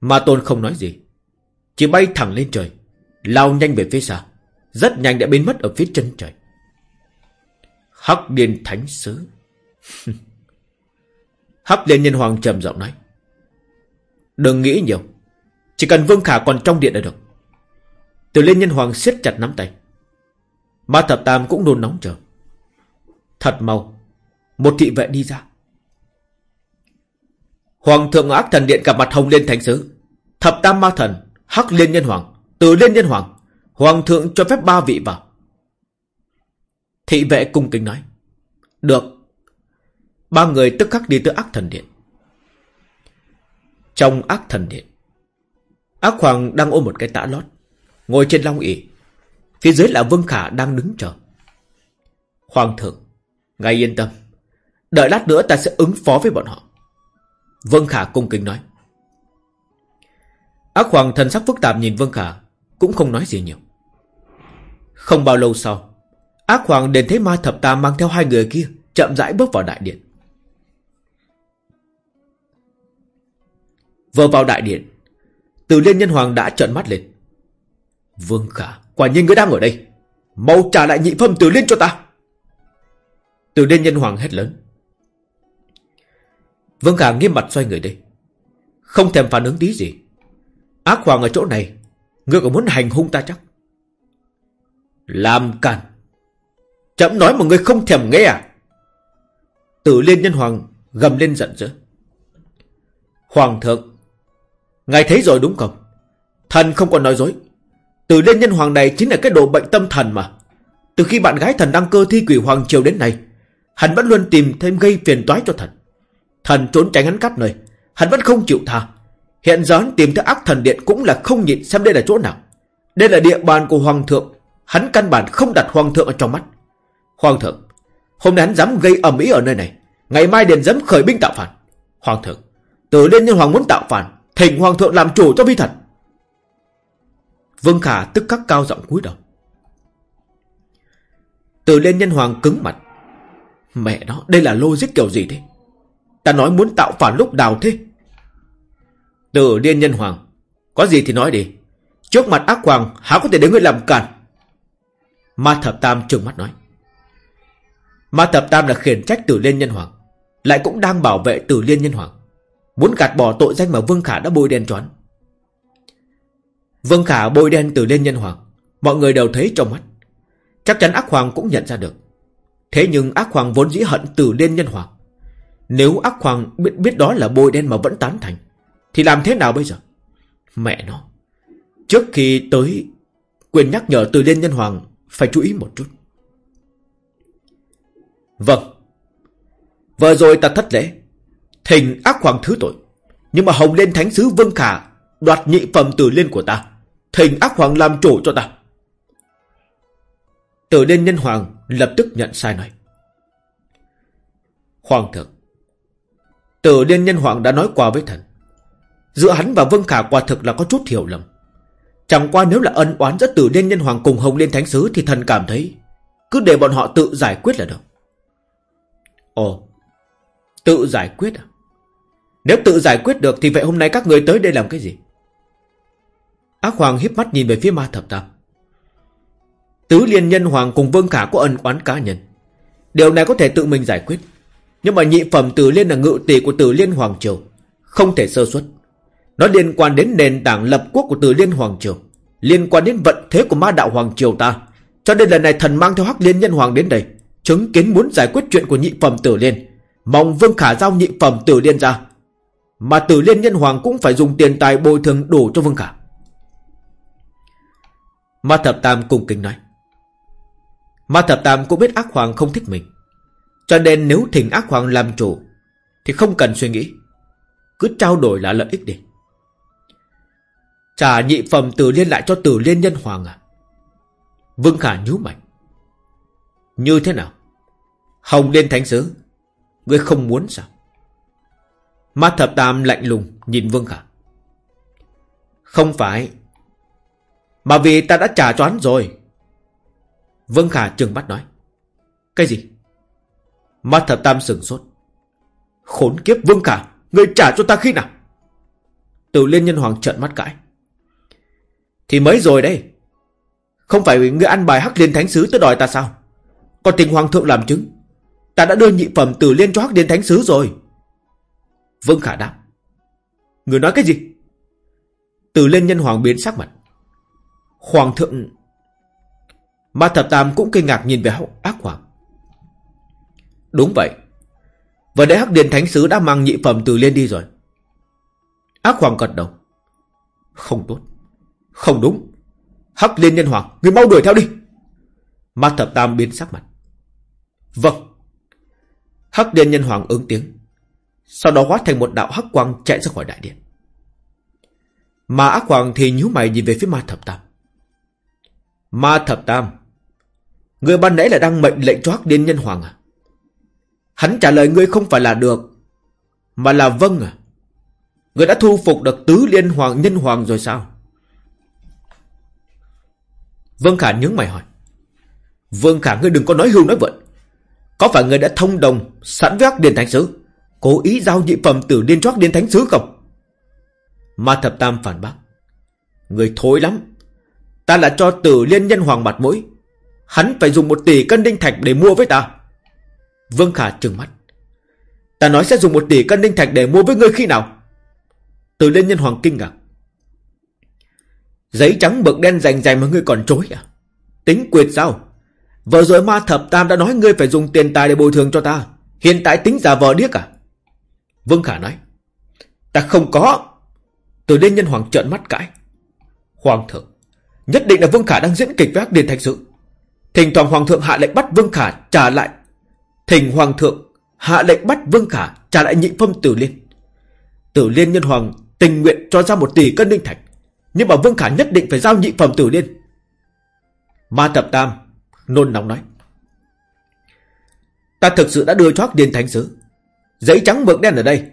Ma Tôn không nói gì. Chỉ bay thẳng lên trời. Lao nhanh về phía xa. Rất nhanh đã biến mất ở phía chân trời. Hắc Điên Thánh Sứ. Hắc Điên Nhân Hoàng trầm giọng nói. Đừng nghĩ nhiều. Chỉ cần Vương Khả còn trong điện là được. Từ lên nhân hoàng siết chặt nắm tay. Ma thập tam cũng nôn nóng chờ. Thật mau. Một thị vệ đi ra. Hoàng thượng ác thần điện gặp mặt hồng liên thánh sứ. Thập tam ma thần. Hắc liên nhân hoàng. Từ liên nhân hoàng. Hoàng thượng cho phép ba vị vào. Thị vệ cung kính nói. Được. Ba người tức khắc đi tới ác thần điện. Trong ác thần điện. Ác hoàng đang ôm một cái tã lót. Ngồi trên long ỉ Phía dưới là Vương Khả đang đứng chờ. Hoàng thượng Ngài yên tâm. Đợi lát nữa ta sẽ ứng phó với bọn họ. Vương Khả cung kính nói. Ác Hoàng thần sắc phức tạp nhìn Vương Khả, Cũng không nói gì nhiều. Không bao lâu sau Ác Hoàng đến thấy ma thập tam mang theo hai người kia Chậm rãi bước vào đại điện. Vừa vào đại điện từ liên nhân hoàng đã trợn mắt lên Vương Khả, quả nhiên ngươi đang ở đây. Mau trả lại nhị phẩm từ liên cho ta. Từ liên nhân hoàng hét lớn. Vương Khả nghiêm mặt xoay người đây. Không thèm phản ứng tí gì. Ác hoàng ở chỗ này, ngươi còn muốn hành hung ta chắc. Làm càn. Chậm nói mà ngươi không thèm nghe à? Tử liên nhân hoàng gầm lên giận dữ. Hoàng thượng, ngài thấy rồi đúng không? Thần không còn nói dối. Từ lên nhân hoàng này chính là cái đồ bệnh tâm thần mà. Từ khi bạn gái thần đăng cơ thi quỷ hoàng triều đến nay, hắn vẫn luôn tìm thêm gây phiền toái cho thần. Thần trốn tránh hắn cắp nơi, hắn vẫn không chịu tha. Hiện giờ hắn tìm tới ác thần điện cũng là không nhịn xem đây là chỗ nào. Đây là địa bàn của hoàng thượng, hắn căn bản không đặt hoàng thượng ở trong mắt. Hoàng thượng, hôm nay hắn dám gây ầm ĩ ở nơi này, ngày mai điện dám khởi binh tạo phản. Hoàng thượng, từ lên nhân hoàng muốn tạo phản, thỉnh hoàng thượng làm chủ cho vi thần. Vương Khả tức khắc cao giọng cúi đầu. Từ lên nhân hoàng cứng mặt. Mẹ nó, đây là logic kiểu gì thế? Ta nói muốn tạo phản lúc đào thế. Từ liên nhân hoàng, có gì thì nói đi. Trước mặt ác hoàng, há có thể để ngươi làm cản. Ma thập tam trừng mắt nói. Ma thập tam là khiển trách từ liên nhân hoàng. Lại cũng đang bảo vệ từ liên nhân hoàng. Muốn gạt bỏ tội danh mà Vương Khả đã bôi đen choán. Vương Khả bôi đen từ lên nhân hoàng. Mọi người đều thấy trong mắt. Chắc chắn ác hoàng cũng nhận ra được. Thế nhưng ác hoàng vốn dĩ hận từ lên nhân hoàng. Nếu ác hoàng biết, biết đó là bôi đen mà vẫn tán thành Thì làm thế nào bây giờ? Mẹ nó. Trước khi tới Quyền nhắc nhở từ lên nhân hoàng Phải chú ý một chút. Vâng. Vừa rồi ta thất lễ. Thình ác hoàng thứ tội Nhưng mà hồng Liên thánh sứ Vương Khả Đoạt nhị phẩm từ liên của ta Thỉnh ác hoàng làm chủ cho ta. Tử liên nhân hoàng lập tức nhận sai nói. Hoàng thượng. Tử liên nhân hoàng đã nói qua với thần. Giữa hắn và Vương Khả quả thực là có chút hiểu lầm Chẳng qua nếu là ân oán giữa tử liên nhân hoàng cùng Hồng Liên Thánh Sứ Thì thần cảm thấy Cứ để bọn họ tự giải quyết là được Ồ, Tự giải quyết à nếu tự giải quyết được Thì vậy hôm nay các người tới đây làm cái gì? Ác Hoàng híp mắt nhìn về phía ma thập tam. Tứ liên nhân hoàng cùng Vương Khả có ân oán cá nhân. Điều này có thể tự mình giải quyết. Nhưng mà nhị phẩm tử liên là ngự tỷ của tử liên hoàng triều. Không thể sơ xuất Nó liên quan đến nền tảng lập quốc của tử liên hoàng triều. Liên quan đến vận thế của ma đạo hoàng triều ta. Cho nên lần này thần mang theo hắc liên nhân hoàng đến đây, Chứng kiến muốn giải quyết chuyện của nhị phẩm tử liên. Mong Vương Khả giao nhị phẩm tử liên ra. Mà tử liên nhân hoàng cũng phải dùng tiền tài bồi thường đủ cho Vương Khả. Ma Thập Tam cung kính nói. Ma Thập Tam cũng biết ác hoàng không thích mình. Cho nên nếu thỉnh ác hoàng làm chủ, Thì không cần suy nghĩ. Cứ trao đổi là lợi ích đi. Trả nhị phẩm tử liên lại cho tử liên nhân hoàng à? Vương Khả nhú mày. Như thế nào? Hồng Liên Thánh Sứ, Ngươi không muốn sao? Ma Thập Tam lạnh lùng, nhìn Vương Khả. Không phải. Mà vì ta đã trả choán rồi. Vương Khả trừng mắt nói. Cái gì? Ma Thập Tam sừng sốt. Khốn kiếp Vương Khả, Người trả cho ta khi nào? Từ Liên Nhân Hoàng trợn mắt cãi. Thì mới rồi đây. Không phải người ăn bài Hắc Liên Thánh Sứ tới đòi ta sao? Còn tình Hoàng thượng làm chứng. Ta đã đưa nhị phẩm từ Liên cho Hắc Liên Thánh Sứ rồi. Vương Khả đáp. Người nói cái gì? Từ Liên Nhân Hoàng biến sắc mặt. Hoàng thượng, Ma Thập Tam cũng kinh ngạc nhìn về ác hoàng. Đúng vậy. Vừa nãy Hắc Điền Thánh Sứ đã mang nhị phẩm từ Liên đi rồi. Ác Hoàng gật đầu. Không tốt. Không đúng. Hắc Liên Nhân Hoàng, Người mau đuổi theo đi. Ma Thập Tam biến sắc mặt. Vâng. Hắc Liên Nhân Hoàng ứng tiếng. Sau đó hóa thành một đạo hắc quang chạy ra khỏi đại điện. Mà ác hoàng thì nhíu mày nhìn về phía ma thập tam. Ma thập tam, Người ban nãy là đang mệnh lệnh cho Hắc điên Nhân Hoàng à? Hắn trả lời ngươi không phải là được, Mà là vâng à? Người đã thu phục được tứ liên hoàng nhân hoàng rồi sao? Vương Khả nhướng mày hỏi. Vương Khả, ngươi đừng có nói hưu nói vận Có phải ngươi đã thông đồng Sẵn với Hắc Điền Thánh Sứ? Cố ý giao nhị phẩm tử liên trót đến Thánh Sứ không? Ma Thập Tam phản bác. Người thối lắm. Ta là cho tử liên nhân hoàng mặt mũi. Hắn phải dùng một tỷ cân đinh thạch để mua với ta. Vương Khả trừng mắt. Ta nói sẽ dùng một tỷ cân đinh thạch để mua với ngươi khi nào? Từ liên nhân hoàng kinh ngạc. Giấy trắng bực đen dành dành mà ngươi còn chối à? Tính quyệt sao? Vừa rồi ma thập tam đã nói ngươi phải dùng tiền tài để bồi thường cho ta. Hiện tại tính giả vờ điếc à? Vương Khả nói, Ta không có Từ lên nhân hoàng trợn mắt cãi Hoàng thượng, Nhất định là Vương Khả đang diễn kịch với Hắc Điền Thạch Sự Thỉnh thoảng Hoàng thượng hạ lệnh bắt Vương Khả trả lại Thỉnh Hoàng thượng hạ lệnh bắt Vương Khả trả lại nhị phong Tử Liên. Tử Liên nhân hoàng tình nguyện cho ra một tỷ cân linh thạch. Nhưng mà Vương Khả nhất định phải giao nhị phẩm Tử Liên. Ma Tập Tam nôn nóng nói. Ta thực sự đã đưa cho Hắc Điền Thánh Sứ. Giấy trắng mực đen ở đây.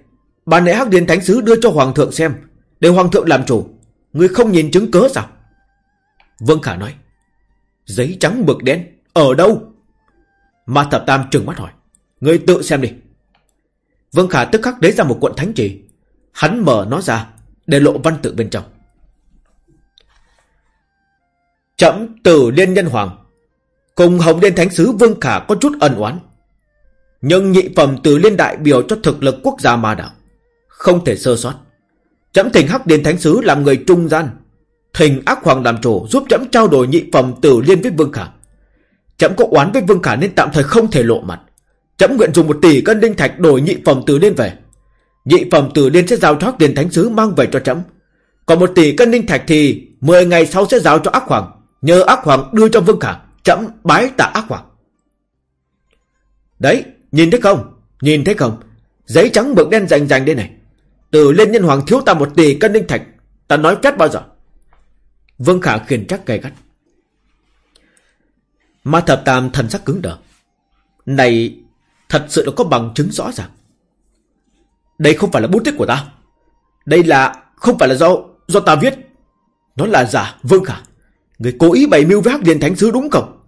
Bà nãy Hắc Điền Thánh Sứ đưa cho Hoàng thượng xem. Để Hoàng thượng làm chủ. Người không nhìn chứng cớ sao? Vương Khả nói. Giấy trắng mực đen? Ở đâu? Ma thập tam trừng mắt hỏi. Người tự xem đi. Vương Khả tức khắc lấy ra một cuộn thánh trì. Hắn mở nó ra, để lộ văn tự bên trong. Chậm từ liên nhân hoàng. Cùng Hồng Liên Thánh Sứ Vương Khả có chút ẩn oán. Nhưng nhị phẩm từ liên đại biểu cho thực lực quốc gia ma đạo. Không thể sơ sót. Chấm thỉnh Hắc Điền Thánh Sứ làm người trung gian. Thỉnh ác hoàng làm chủ giúp chấm trao đổi nhị phẩm tử liên với Vương Khả. Chấm có oán với Vương Khả nên tạm thời không thể lộ mặt. Chấm nguyện dùng một tỷ cân linh thạch đổi nhị phẩm từ liên về. Nhị phẩm từ liên sẽ giao cho Hắc Điền Thánh Sứ mang về cho chấm. Còn một tỷ cân linh thạch thì 10 ngày sau sẽ giao cho ác hoàng. Nhờ ác hoàng đưa cho Vương Khả. Chấm bái tạ ác hoàng. Đấy, nhìn thấy không? Nhìn thấy không? Giấy trắng mực đen rành rành đây này. Từ lên nhân hoàng thiếu ta một tỷ cân đinh thạch. Ta nói phép bao giờ? Vương Khả khiển trách gay gắt. Ma thập tam thần sắc cứng đờ. Này, thật sự đã có bằng chứng rõ ràng. Đây không phải là bút tích của ta. Đây là Không phải là do do ta viết Nó là giả Vương Khả Người cố ý bày mưu với Hắc điện Thánh Sứ đúng không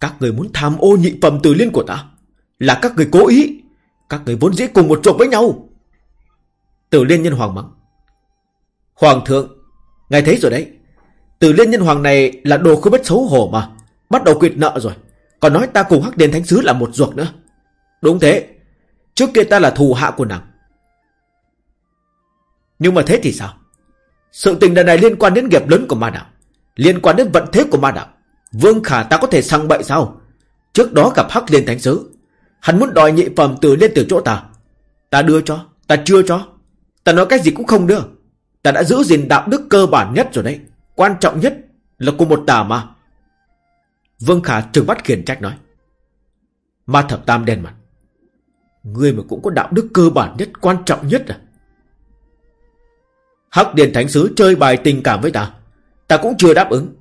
Các người muốn tham ô nhị phẩm từ liên của ta là các người cố ý. Các người vốn dĩ cùng một ruột với nhau. Tử Liên Nhân Hoàng mắng. Hoàng thượng Ngài thấy rồi đấy. Tử Liên Nhân Hoàng này là đồ không biết xấu hổ mà. Bắt đầu quyệt nợ rồi. Còn nói ta cùng Hắc Liên Thánh Sứ là một ruột nữa. Đúng thế. Trước kia ta là thù hạ của nàng. Nhưng mà thế thì sao? Sự tình lần này liên quan đến nghiệp lớn của ma đạo, Liên quan đến vận thế của ma đạo. Vương Khả ta có thể sang bậy sao? Trước đó gặp Hắc Liên Thánh Sứ Hắn muốn đòi nhị phẩm từ lên từ chỗ ta. Ta đưa cho, Ta chưa cho. Ta nói cái gì cũng không đưa. Ta đã giữ gìn đạo đức cơ bản nhất rồi đấy. Quan trọng nhất là của một tà mà Vương Khả trừng mắt khiển trách nói. Ma thập tam đen mặt. Ngươi mà cũng có đạo đức cơ bản nhất, Quan trọng nhất à? Hắc Điền Thánh Sứ chơi bài tình cảm với ta. Ta cũng chưa đáp ứng.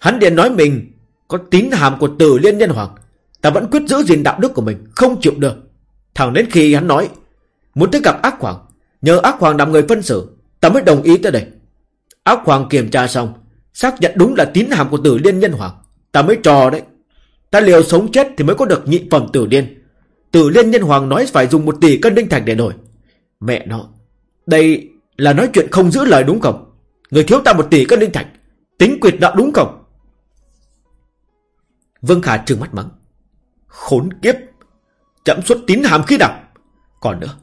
Hắn điền nói mình Có tín hàm của tử liên nhân hoàng. Ta vẫn quyết giữ gìn đạo đức của mình, Không chịu được. Thẳng đến khi hắn nói, Muốn tới gặp ác hoàng, Nhờ ác hoàng làm người phân xử, Ta mới đồng ý tới đây. Ác hoàng kiểm tra xong, Xác nhận đúng là tín hàm của tử liên nhân hoàng. Ta mới trò đấy. Ta liều sống chết thì mới có được nhị phẩm tử liên. Tử liên nhân hoàng nói phải dùng một tỷ cân đinh thạch để đổi. Mẹ nó, Đây là nói chuyện không giữ lời đúng không? Người thiếu ta một tỷ cân đinh thạch, Tính quyệt nợ đúng không? Vương Khả trừng mắt mắng. Khốn kiếp. Chậm xuất tín hàm khi nào Còn nữa,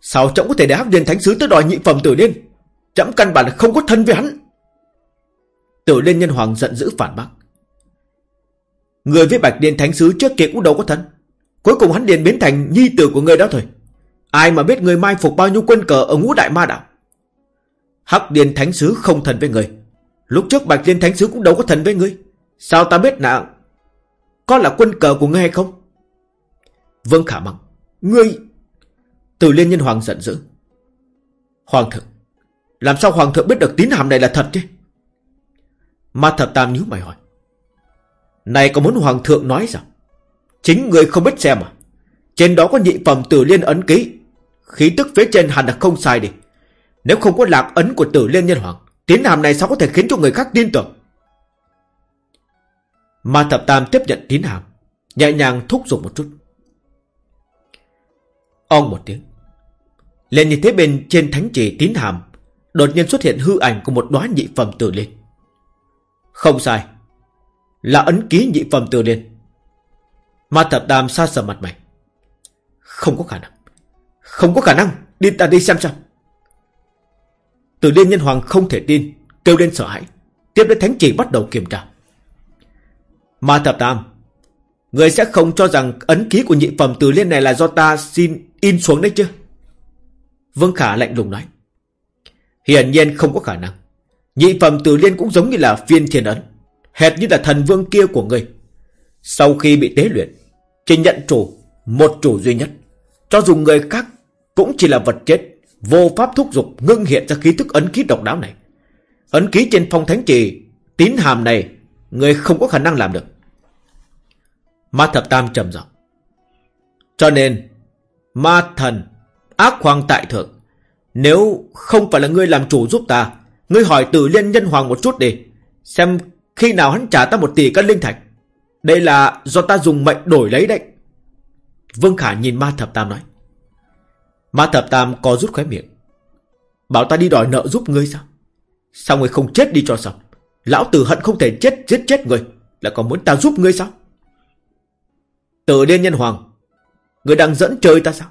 Sao chậm có thể để hắc điền thánh sứ tới đòi nhị phẩm tử liên Chậm căn bản là không có thân với hắn. Tử liên nhân hoàng giận dữ phản bác. Người với bạch điền thánh sứ trước kia cũng đâu có thân. Cuối cùng hắn điền biến thành nhi tử của người đó thôi. Ai mà biết người mai phục bao nhiêu quân cờ ở ngũ đại ma đảo? Hắc Điền Thánh Sứ không thần với người. Lúc trước Bạch điền Thánh Sứ cũng đâu có thần với ngươi. Sao ta biết nàng có là quân cờ của ngươi hay không? Vương Khả mắng. Ngươi... Từ Liên Nhân Hoàng giận dữ. Hoàng thượng. Làm sao Hoàng thượng biết được tín hàm này là thật chứ? Ma Thập Tam nhíu mày hỏi. Này có muốn Hoàng thượng nói sao? Chính người không biết xem à? Trên đó có nhị phẩm tử liên ấn ký. Khí tức phía trên hẳn là không sai đi. Nếu không có lạc ấn của tử liên nhân hoàng Tiến hàm này sao có thể khiến cho người khác tin tưởng Ma thập tam tiếp nhận tín hàm, Nhẹ nhàng thúc giục một chút. Ong một tiếng. Lên như thế bên trên thánh trì tín hàm, Đột nhiên xuất hiện hư ảnh của một đóa nhị phẩm tử liên. Không sai, Là ấn ký nhị phẩm tử liên. Ma thập tam xa sờ mặt mày. Không có khả năng, Không có khả năng, Đi ta đi xem xem từ liên nhân hoàng không thể tin, Kêu lên sợ hãi, Tiếp đến thánh trì bắt đầu kiểm tra. Ma thập tam Người sẽ không cho rằng ấn ký của nhị phẩm từ liên này là do ta xin in xuống đấy chứ? Vương Khả lạnh lùng nói. Hiển nhiên không có khả năng. Nhị phẩm từ liên cũng giống như là phiên thiên ấn Hệt như là thần vương kia của người. Sau khi bị tế luyện Chỉ nhận chủ Một chủ duy nhất. Cho dù người khác Cũng chỉ là vật chết Vô pháp thúc giục ngưng hiện ra khí thức ấn ký độc đáo này. Ấn ký trên phong thánh trì, tín hàm này, người không có khả năng làm được. Ma thập tam trầm giọng. Cho nên, ma thần, ác hoàng tại thượng, nếu không phải là ngươi làm chủ giúp ta, ngươi hỏi tử liên nhân hoàng một chút đi, xem khi nào hắn trả ta một tỷ cân linh thạch. Đây là do ta dùng mệnh đổi lấy đấy. Vương Khả nhìn ma thập tam nói. Ma thập tam co rút khóe miệng. Bảo ta đi đòi nợ giúp ngươi sao? Sao ngươi không chết đi cho xong? Lão tử hận không thể chết giết chết ngươi. Lại còn muốn ta giúp ngươi sao? Tử liên nhân hoàng. người đang dẫn chơi ta sao?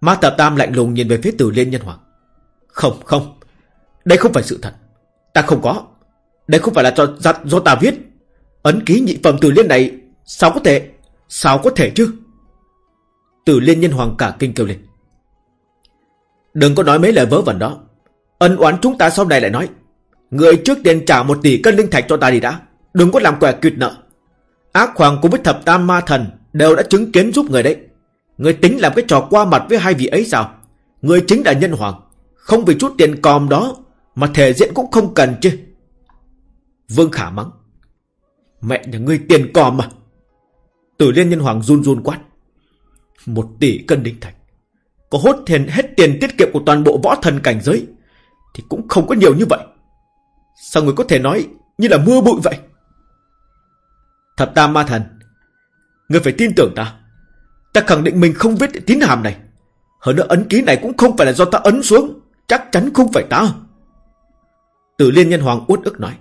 Ma Tạp tam lạnh lùng nhìn về phía tử liên nhân hoàng. Không, không. Đây không phải sự thật. Ta không có. Đây không phải là do, do, do ta viết. Ấn ký nhị phẩm tử liên này sao có thể? Sao có thể chứ? Tử liên nhân hoàng cả kinh kêu lên. Đừng có nói mấy lời vớ vẩn đó. Ân oán chúng ta sau này lại nói. Người trước tiên trả một tỷ cân linh thạch cho ta đi đã. Đừng có làm quẻ quyệt nợ. Ác hoàng cùng với thập tam ma thần đều đã chứng kiến giúp người đấy. Người tính làm cái trò qua mặt với hai vị ấy sao? Người chính là nhân hoàng. Không vì chút tiền còm đó mà thể diện cũng không cần chứ. Vương Khả mắng. Mẹ nhà ngươi tiền còm mà. Tử liên nhân hoàng run run quát. Một tỷ cân đinh thạch. Có hốt tiền hết tiền tiết kiệm của toàn bộ võ thần cảnh giới. Thì cũng không có nhiều như vậy Sao người có thể nói như là mưa bụi vậy Thập tam ma thần. Người phải tin tưởng ta. Ta khẳng định mình không viết tín hàm này. Hơn nữa ấn ký này cũng không phải là do ta ấn xuống. Chắc chắn không phải ta. Tử liên nhân hoàng uất ức nói.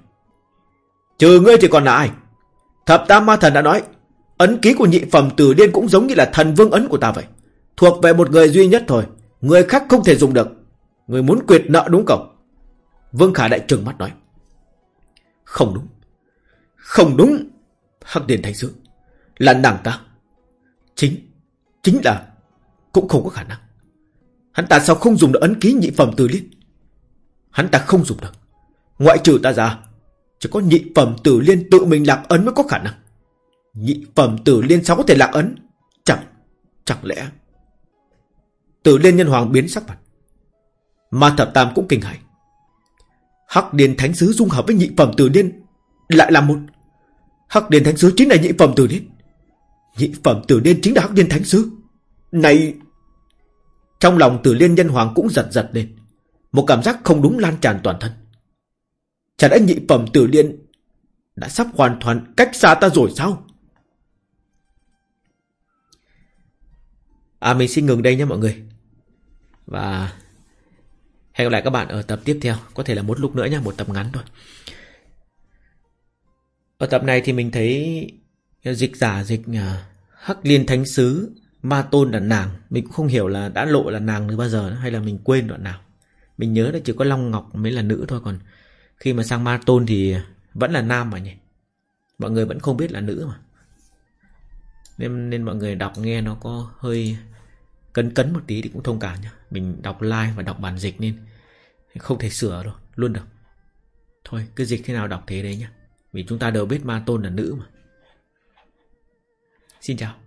Trừ ngươi thì còn là ai? Thập tam ma thần đã nói. Ấn ký của nhị phẩm tử liên cũng giống như là thần vương ấn của ta vậy. Thuộc về một người duy nhất thôi. Người khác không thể dùng được. Người muốn quyệt nợ đúng không? Vương Khả đại trừng mắt nói. Không đúng. Không đúng. Hắc Điền thánh Sư Là nàng ta. Chính Chính là, Cũng không có khả năng. Hắn ta sao không dùng được ấn ký nhị phẩm tử liên? Hắn ta không dùng được. Ngoại trừ ta ra, Chỉ có nhị phẩm tử liên tự mình lạc ấn mới có khả năng. Nhị phẩm tử liên sao có thể lạc ấn? Chẳng Chẳng lẽ Tử liên nhân hoàng biến sắc mặt. Ma thập tam cũng kinh hãi. Hắc điền thánh sứ dung hợp với nhị phẩm tử liên Lại là một Hắc điền thánh sứ chính là nhị phẩm tử liên Nhị phẩm tử liên chính là hắc điền thánh sứ. Này, Trong lòng tử liên nhân hoàng cũng giật giật lên. Một cảm giác không đúng lan tràn toàn thân. Chả đã nhị phẩm tử liên Đã sắp hoàn toàn cách xa ta rồi sao? À mình xin ngừng đây nha mọi người. Và Hẹn gặp lại các bạn ở tập tiếp theo. Có thể là một lúc nữa nha Một tập ngắn thôi. Ở tập này thì mình thấy Dịch giả dịch à, Hắc liên thánh sứ Ma tôn là nàng. Mình cũng không hiểu là đã lộ là nàng từ bao giờ Hay là mình quên đoạn nào. Mình nhớ là chỉ có Long Ngọc mới là nữ thôi Còn khi mà sang Ma tôn thì Vẫn là nam mà nhỉ? Mọi người vẫn không biết là nữ mà. Nên, nên mọi người đọc nghe nó có hơi cấn cấn một tí thì cũng thông cảm nhá. Mình đọc like và đọc bản dịch nên không thể sửa đâu luôn được. Thôi cứ dịch thế nào đọc thế đấy nhá vì chúng ta đều biết ma tôn là nữ mà. Xin chào.